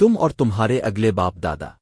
تم اور تمہارے اگلے باپ دادا۔